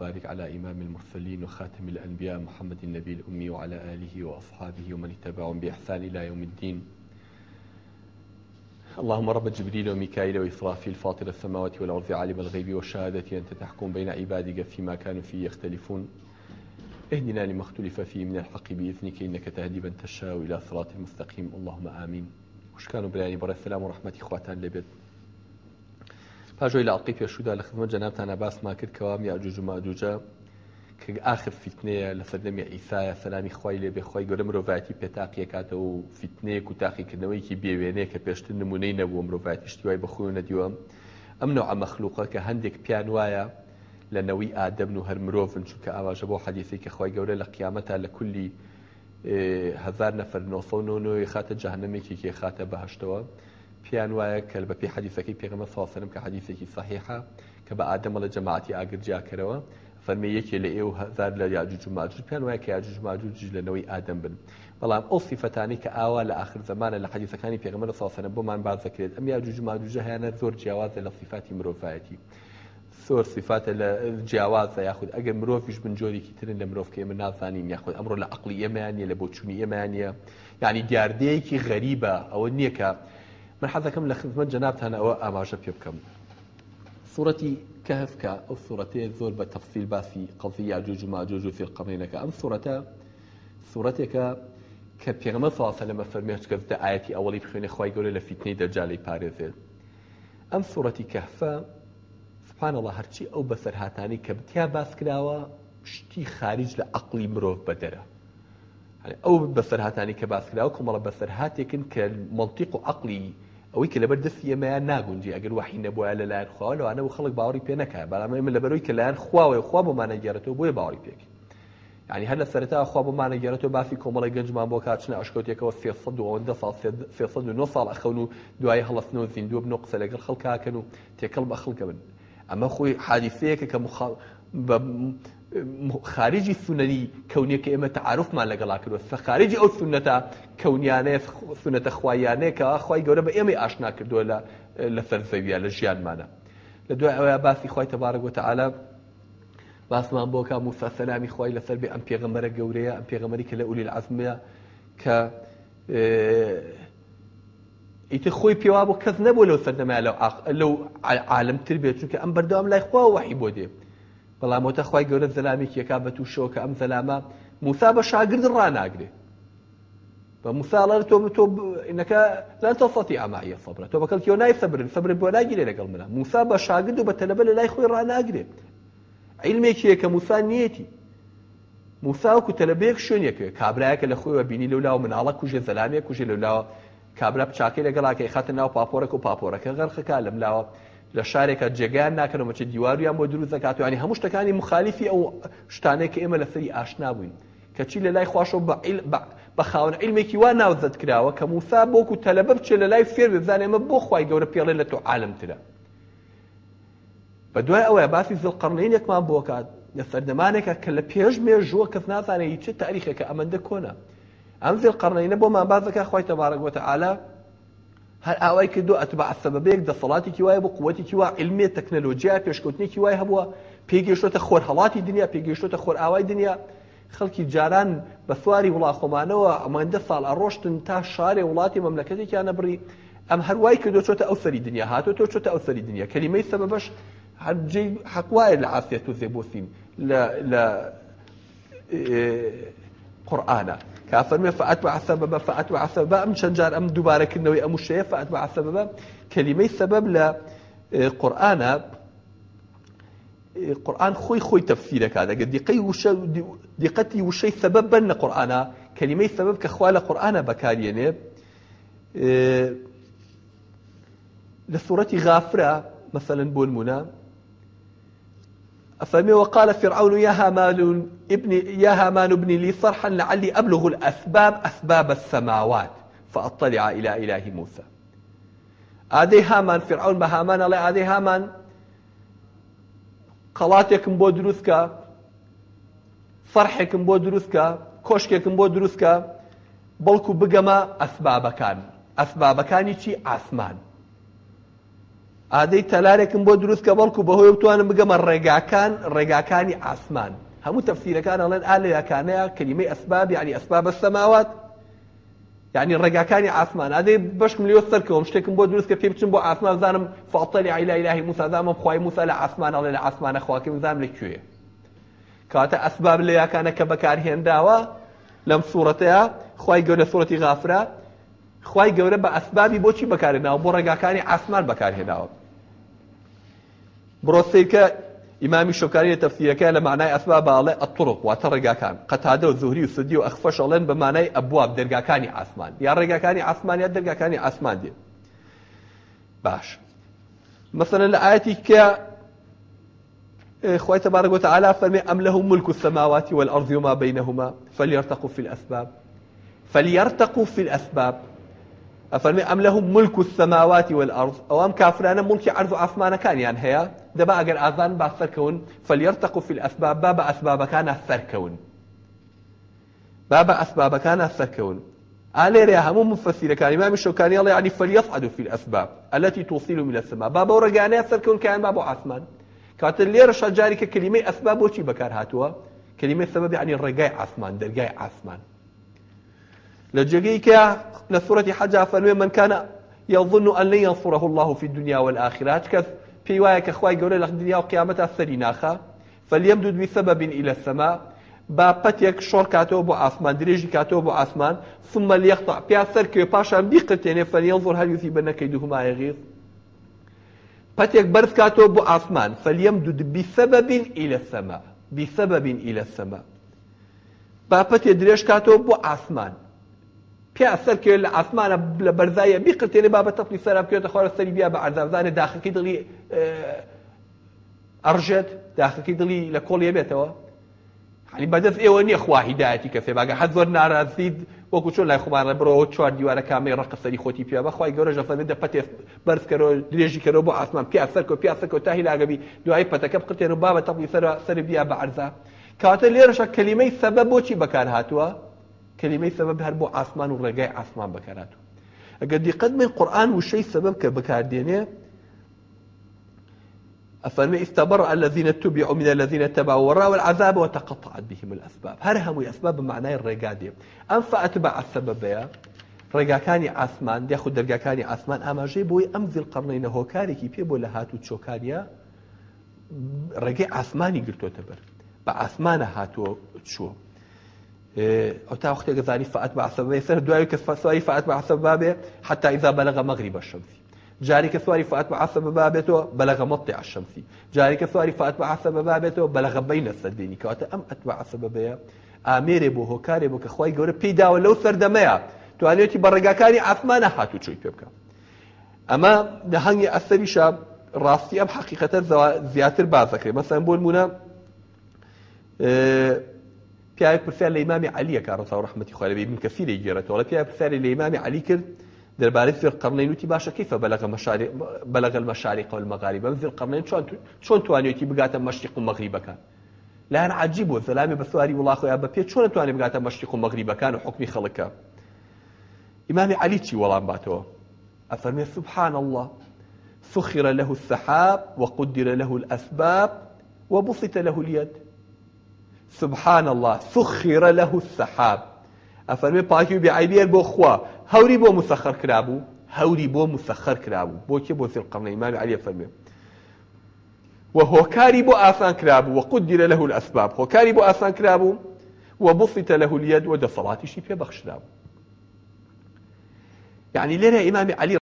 وبارك على إمام المرسلين وخاتم الأنبياء محمد النبي الأمي وعلى آله وأصحابه ومن اتبعهم بإحسان إلى يوم الدين. اللهم رب جبريل وميكائيل وإسرافيل فاطر السماوات والأرض عالم الغيب والشهادة أنت تحكم بين عبادك فيما كانوا فيه يختلفون. اهدنا لما اختلف فيه من الحق بإذنك إنك تهدي من تشاء إلى صراط المستقيم اللهم آمين. وشكانوا بلاني برا السلام ورحمة إخواتان لبيت. پاژۆی لە ئەڵقی پێشودا لە خزمە جەنابتانە باسمان کرد کەوام یاجوج و ماجوجە کە ئاخر فیتنەیە لە سەردەمی ئیسایە سەلامی خی لێ بێخوای گەورە مرۆڤاتی پێتاقیە کاتەوە و فیتنەیەک و تاقیکردنەوەیکی بێوێنەیە کە پێشتر نمونەی نەبووە مرۆڤاتی شتیوای بەخۆی نەدیوە. ئەم نوع مەخلوقە کە هەندێک پیان وایە لە نەوەی ئادەمن و هەر مرۆڤن چونکە ئاواژە بۆ حەدیثی کە خی گەورە لە قیامەتە لە کولی هزار نەفر 9 خاتە جاهنمێکی کێ خاتە بەهشتەوە. پیان وایە کە بە پێ حەدیثەکەی پێغمە ساسەرم کە حەدیثێکی صحیحە کە بە ئادەمە لە جەماعتی ئاگرجاکەرەوە فەرمی یەکێ لە ئێوە هزار لە یاجوج و ماجوج پیان وایە کە یاجوج ماجوج لەنەوەی ئادەم بن. بەڵام ئەو سیفەتانی کە ئاوا لە آخر زمانە لە حەدیثەکانی پێغمە ساسەرم بۆمان باز دەکرێت ئەم یاجوج ماجوجە هیانە زۆر جیاوازە لە صفاتی مرۆڤایەتی. زۆر سیفاتە لە جیاوازە یاخود ئەگەر مرۆڤش بن جۆرێکی ترن لە مرۆڤکە ئێمە نازانین یاخود ئەمڕۆ لە عقلی ئێمەیانە لە بۆچوونی ئێمانە یعنی دیاردەیەکی غەریبە ئەوە نییە کە من حەزەکەم لە خزمەت جەنابتان ئەوە ئاماژە پێ بکەم سوورەتی کەهفکە ئەو سوورەتەیە زۆر بە تەفسیل باسی قەڵزی یاجوج و ماجوج و فیرقەمینەکە ئەم سوورەتە سوورەتێکە کە پێغمە فاسە لەمە فەرمێش کەسدە ئاەتی ئەوڵی بخوێنێ خی گەورە لە فیتنەی دەرجالی پارێزێت ئەم سوورەتی کەهفە سبحانەڵە هەرچی ئەو بەسەرهاتانی کە بتیا باس کراوە شتی خارج لە عقلی مرۆڤ بەدەرە ئەو بەسەرهاتانی کە باس کراوە کۆمەڵە بەسەرهاتێکن کە مڵتیق و عقلی ئەوەی کە لەبەر دەستی ئێمەیان ناگونجی ئەگەر وحی نەبووە لە لایەن خوا لەوانە و خەڵک باوەڕی پێ نەکە بەڵام ئێمە لەبەرەوەی کە لایەن خواوە خوا بۆمانە گێرەتەوە بۆیە باوەڕی پێک ینی هەر لە سەرتا خوا بۆمانە گێرەتەوە باسی کۆمەڵی گەنجمان بۆ کاتچنە ئەشکۆتێکەوە سال 9 ساڵ ئەخەون و دوای هەڵستنەوە زیندوو بن و قسە لەگەر خەڵکاکەن و تێکەڵ بە خەڵکە بن. ئەمە خۆی حادیثەیەکە کە خارجی سونەری کەونیە کە ئێمە تعاعرفمان لەگەڵا کردوە خارجی ئەو سنەتە کەونیانەیە سنەتە خوایانەیە کە خی گەورە بە ئێمە ئاشنا کردووە لە لە سەرزەویە لە ژیانمانە. لە دوای ئەوە باسی خی تەبارە گوتەعاالە باسمان بۆکە موسا سەلامی خی لەسەر بێ ئەم پێغەمەرە گەورەیە ئەم پێغەمەری کە لە ئولی العزمەیە کە ئیتر خۆی پێوا بۆ کەس نەبوو لەو سەردەمە لەو عالمتر بێت چونکە ئەم بەردەوام لای خوا وحی بۆ دێ. بەڵام وتە خی گەورە زەلامێکیەکە بە تووشەوە کە ئەم زەلامە موسا بە شاگرد ڕناگرێ بە موساڵەر تۆ تۆ ئینەکە لەن تەفەتی ئامایە سەبرە. تۆ بەکەڵکیەوە نای سەبرن سەبر بۆ ناگیرێ لەگەڵ منە. موسا بە شاگرد و بە تەلەبە لە لای خۆی ڕناگرێ عیلمێکیە کە موسا نیەتی. موساوکو تەلەبەیەک شوێنێکە کابراایەکە لە خۆی بینی لەولا و مناڵە کوژێ زەلامێک کوژێ لەولاوە کابرا بچاکەی لەگەڵاکەی خاتە ناو پاپۆرەك و پاپۆرەکە غەرخەکە لەم لاوە. لە شارێکە جێگیان ناکەنەوە چه دیواریان بۆ دروست دەکاتوانی هەموو شتەکانی مخالیفی ئەو شتانێک کە ئێمە لەسەری ئاشنا بووین. کەچی لە لای خواشەوە بە خاون عیلمێکی وا ناوزت کراوە کە موسا بۆکو تەلەبە بچێ لە لای فێر بزانێ ئمە بۆ خی گەورە پێڵێ لە تۆ عالمترە. بە دوای ئەوەیە باسی زڵقڕنینێکمان بۆ کات لە سەردەمانێکە کە لە پێش مێژووە کەس نازانێت چه تاریخێکە ئەمەندە کۆنا. ئەم زێ قڕنینە بۆمان بازەکە خی تەبارەک وتە ئالا هەر ئاوای کردو ئەتبع سەبەبەیەک دەسەڵاتێکی وایە بۆ قووەتێکی وا علمێ تەکنەلۆژیا پێشکەوتنێکی وای هەبووە پێگەشتە خۆر هەڵاتی دنیا پێگەشتە خۆر ئاوای دنیا. خەڵکی جاران بە سواری وڵاخۆمانەوە ئەمەندە ساڵ ئەڕۆشتن تا شارێ وڵاتی مەملەکەتێکیان نەبڕی ئەم هەروای کردو چۆتە ئەو سەری دنیا هاتۆ تۆ چۆتە ئەو سەری دنیا. کەلیمەی سەبەبەش هەرجێ حەقوایە لە عافێت و زێبۆسین لە قورآانە كافرمي فأتبع السبب فأتبع السبب أم شنجار أم دوباره كنوي أم الشيء فأتبع السبب. كلمة سبب لا قرآن قرآن خوي خوي تفسيرك هذا قد دقي وش دقتي وشي سبب بن قرآن. كلمة سبب كخوال قرآن بكارينه. لسورة غافرة مثلا بولمنا أفهمي وقال فرعون يا هامان ابن يا هامان ابن لي صرحا لعلي أبلغ الأسباب أسباب السماوات فأطلع إلى إله موسى. آدي هامان فرعون بهامان الله آدي هامان قڵاتێکم بۆ دروستکە فەرحێکم بۆ دروستکە کۆشکێکم بۆ دروستکە بەڵکو بگەمە ئەسبابەکان ئەسبابەکانی ئاسمان ئادەی تەلارێکم بۆ دروست کە بەڵکو بەهۆی بتوانم بگەمە ڕێگاکان ڕێگاکانی ئاسمان. هەموو تەفسیرەکان ئەڵێن ئالەکانەیە کللیمەی ئەسباب ینی ئەسباب سەماوات یعنی ڕێگاکانی ئاسمان. ئادەی بەشم لێ سەرکەوم شتێکم بۆ دروست کە پێ بچم بۆ ئاسمان زانم فاتەلی عیلا ئیلاهی موسازامە خخوای موسا لە ئاسمان ئەڵێ لە ئاسمانە خواکەم زام لەکوێ کاتە ئەسباب لە یاکانە کە بەکارهێنداوە لەم سوورەتەیە خی گەورە سوەتی غافرا خی گەورە بە ئەسبابی بۆچی بەکارێناوە بۆ ڕێگاکانی ئاسمان بەکارهێناوە. بڕۆستەیکە ئیمامی شۆکاری تەفسیرەکە لە معنای ئەسبا باڵێ ئەطرق واتە ڕێگاکان قەتادە و زوهری و سدی و ئەخفەشەڵێن بە مانای ئەبواب دەرگاکانی ئاسمان یا ڕێگاکانی ئاسمان یا دەرگاکانی ئاسمان دێ باش. مثلا لە ئاەتی کە تبارك وتعالى فرمي أم له ملك السماوات والأرض وما بينهما فليرتقوا في الأسباب. فليرتقوا في الأسباب. أفرمي أم لهم ملك السماوات والأرض؟ أو أم كافران ملك عرض عثمان كان يعني هي دبا أجر آذان بعد سركون فليرتقوا في الأسباب باب أسباب كان سركون باب أسباب كان سركون آليري هم مفسير كان إمام الشوكاني الله يعني فليصعدوا في الأسباب التي توصل من السماء. باب ورقاني سركون كأن باب عثمان کاتە لێرەشە جاریکە کللیمەی ئەسباب بۆچی بەکار هاتووە کللیمەی سەبەبی عنی ڕێگای ئاسمان لە سوورەتی حەجا فەرمێ من كان يظن أن لن ينصره الله في الدنيا والآخرة. كذ في وایە کە خوای گەورە لە دنیا و قیامەتا سەری ناخە فليمدد بسبب إلى السماء. با پەتێک شۆڕ کاتەوە بۆ ئاسمان درێژی کاتەوە بۆ ئاسمان ثم ليقطع. پیا سەرکەوێ پاشان بیقتێنێ فلينظر هل يثيبن كيدهما يغيظ پتێک بەرز کاتەوە بۆ ئاسمان بسبب إلى السماء. بسبب إلى السماء. با پتێ درێژ کاتەوە بۆ ئاسمان پیا سەرکێ لە ئاسمانە لە بەرزایە بیقرتێنێ با بە تەپی سەر بکێتە خۆرە سەری بیا بە عەرزابزانێ داخەکەی دڵی ئەڕژێت داخەکەی دڵی لە کۆڵیە بێتەوە حالی بەدەست ئێوە نییە خوا هیدایەتی کەسێ باگە حەز زۆر ناڕازید وەکو چۆن لای خمانە بڕەوە چوار دیوارە کامی ڕقسەری خۆتی پیا بەخوای گەورە ژەفەنێدە پەتێ بەرزکەەوە درێژی کەەوە بۆ ئاسمان پیا سەرکە پیا سەرکە تا هیلاگەبی دوای پەتەکە بقتێن و بابە تەقی سەر سەر بیا بە عرزا. کاتە لێرەشە کەلیمەی سەبە بۆچی بەکار هاتووە کەلیمەی سەبەب هەر بۆ ئاسمان و ڕێگای ئاسمان بەکاراتوە ئەگەر دیقەت من قورآن وشەی سەبەب کە بەکاردێنێ أفرمي الذين اتبعوا من الذين اتبعوا ورأوا العذاب وتقطعت بهم الأسباب. هر هم أسباب معناه الرقادي أم فأتبع السبب يا ڕێگاکانی ئاسمان دەخود دەرگاکانی ئاسمان ئاماژەی بۆی ئەم زیل قڕنینە هۆکارێکی پێ بۆ لە هات و چۆکانیا ڕێگەی ئاسمانی گرتوۆتە بەر. بە ئاسمانە هاتووە چووە. ئەو تا وختێک گەزانی فعات بە عسەبێ سەر دوای کە فسواری فعات بە عسەبابێ حتا ئیزا بەلەغە مەغری بەشەمسی جارێکە سواری فات بە عسە بابێتەوە بەلەغە مەڵی عشەمسی جارێکە سواری فات بە عسە بابێتەوە بەلەغە بینە سەردێنی کەواتە ئەم ئەتبە عسە بەبەیە ئامێرێ بۆ هۆکارێ بۆ کە خی گەورە پێیداوە لەو سەردەمەیە. توانێتی بە ڕێگاکانی ئاسمانە هاتو چۆی پێ بکە. ئەمە لە هەنگی ئەسەریشە ڕاستی ئەم حقیقەتە زیاتر بازەکرێت مەسەن بۆ نمونە پیاوی پرسیار لە ئیمامی علیە کارڕسا و ڕحمەتی خۆلەبی من کەسیری گێرەتەوە لە پیاوی پرسیاری لە ئیمامی علی کرد دەربارەی ذی القرنین وتی باشە بلغ مشارق بلغ المشارق والمغارب؟ ذی القرنین چۆن چۆن توانێتی بگاتە مەشرق و مەغریبەکان لاەن عجیب بۆ سەلامی بەسواری وڵاخۆیان بە پێ چۆن توانێت بگاتە مەشرق و مەغریبەکان و حکمی خەڵکە إمام علي تي وڵام باتەوە أفرمي سبحان الله سخر له السحاب وقدر له الأسباب وبسط له اليد. سبحان الله سخر له السحاب. أفرمي باكي بعيبير بو خوا. هەوری بۆ مسەخەر کرابوو؟ هەوری بۆ مسەخەر کرابوو. بۆکێ بۆ سرقەمە ئیمامی علی فەرمێ وهۆکاری بۆ ئاسان کرابوو. وقدر له الأسباب. هۆکاری بۆ ئاسان کرابوو. وبسط له اليد. ودەسەڵاتیشی پێبەخشرابوو يعني لێرە ئیمامی علی